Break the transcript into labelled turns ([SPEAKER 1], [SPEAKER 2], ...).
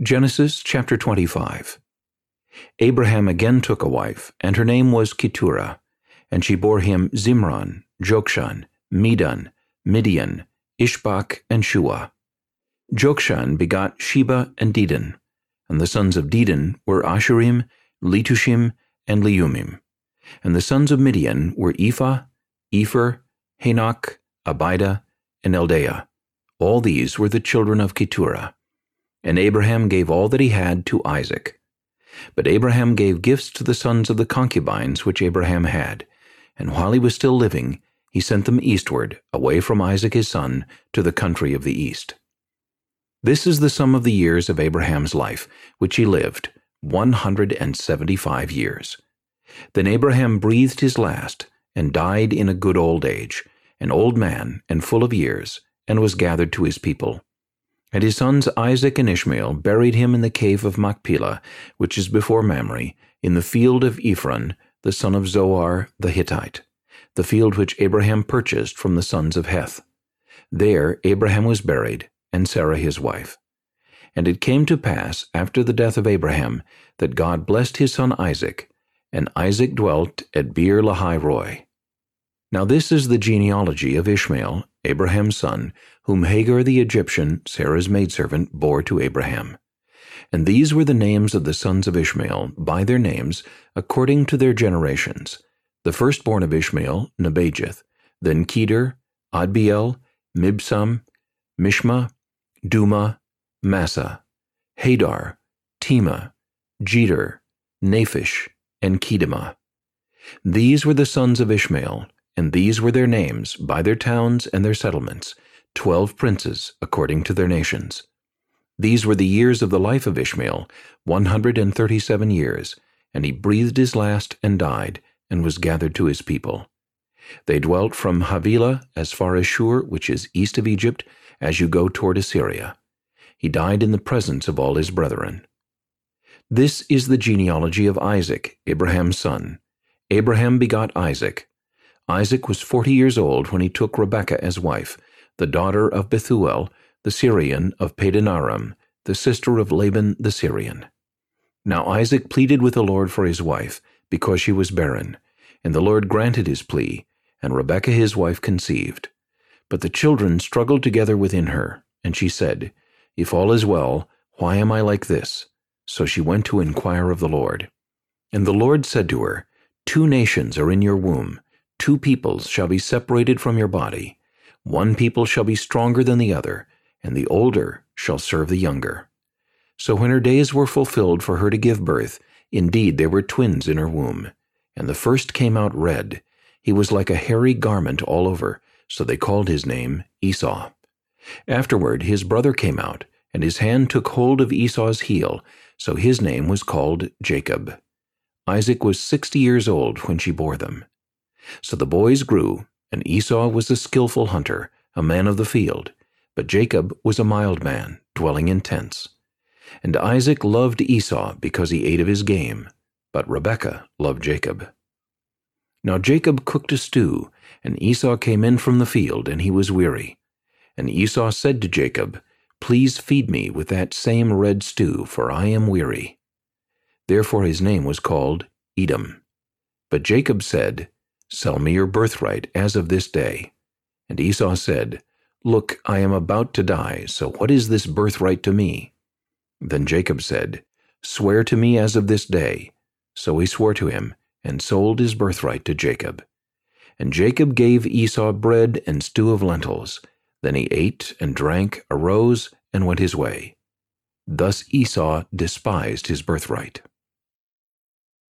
[SPEAKER 1] Genesis chapter 25 Abraham again took a wife, and her name was Keturah, and she bore him Zimran, Jokshan, Medan, Midian, Ishbak, and Shuah. Jokshan begot Sheba and Dedan, and the sons of Dedan were Asshurim, Letushim, and Leummim. And the sons of Midian were Ephah, Epher, Hanoch, Abidah, and Eldaah. All these were the children of Keturah. And Abraham gave all that he had to Isaac. But Abraham gave gifts to the sons of the concubines which Abraham had, and while he was still living, he sent them eastward, away from Isaac his son, to the country of the east. This is the sum of the years of Abraham's life, which he lived, one hundred and seventy-five years. Then Abraham breathed his last, and died in a good old age, an old man and full of years, and was gathered to his people. And his sons Isaac and Ishmael buried him in the cave of Machpelah, which is before Mamre, in the field of Ephron, the son of Zohar the Hittite, the field which Abraham purchased from the sons of Heth. There Abraham was buried, and Sarah his wife. And it came to pass, after the death of Abraham, that God blessed his son Isaac, and Isaac dwelt at Beer Lahai Roi. Now this is the genealogy of Ishmael, Abraham's son, whom Hagar the Egyptian, Sarah's maidservant, bore to Abraham. And these were the names of the sons of Ishmael, by their names, according to their generations. The firstborn of Ishmael, Nebajoth, then Kedar, Adbeel, Mibsam, Mishma, Dumah, Massa, Hadar, Tema, Jetur, Naphish, and Kedemah. These were the sons of Ishmael, and these were their names, by their towns and their settlements, twelve princes, according to their nations. These were the years of the life of Ishmael, one hundred and thirty-seven years, and he breathed his last and died, and was gathered to his people. They dwelt from Havilah as far as Shur, which is east of Egypt, as you go toward Assyria. He died in the presence of all his brethren. This is the genealogy of Isaac, Abraham's son. Abraham begot Isaac, Isaac was forty years old when he took Rebekah as wife, the daughter of Bethuel, the Syrian of Padan Aram, the sister of Laban the Syrian. Now Isaac pleaded with the Lord for his wife, because she was barren, and the Lord granted his plea, and Rebekah his wife conceived. But the children struggled together within her, and she said, If all is well, why am I like this? So she went to inquire of the Lord. And the Lord said to her, Two nations are in your womb, Two peoples shall be separated from your body. One people shall be stronger than the other, and the older shall serve the younger. So when her days were fulfilled for her to give birth, indeed there were twins in her womb. And the first came out red. He was like a hairy garment all over, so they called his name Esau. Afterward his brother came out, and his hand took hold of Esau's heel, so his name was called Jacob. Isaac was sixty years old when she bore them. So the boys grew, and Esau was a skilful hunter, a man of the field, but Jacob was a mild man, dwelling in tents. And Isaac loved Esau because he ate of his game, but Rebekah loved Jacob. Now Jacob cooked a stew, and Esau came in from the field, and he was weary. And Esau said to Jacob, Please feed me with that same red stew, for I am weary. Therefore his name was called Edom. But Jacob said, Sell me your birthright as of this day. And Esau said, Look, I am about to die, so what is this birthright to me? Then Jacob said, Swear to me as of this day. So he swore to him, and sold his birthright to Jacob. And Jacob gave Esau bread and stew of lentils. Then he ate and drank, arose, and went his way. Thus Esau despised his birthright.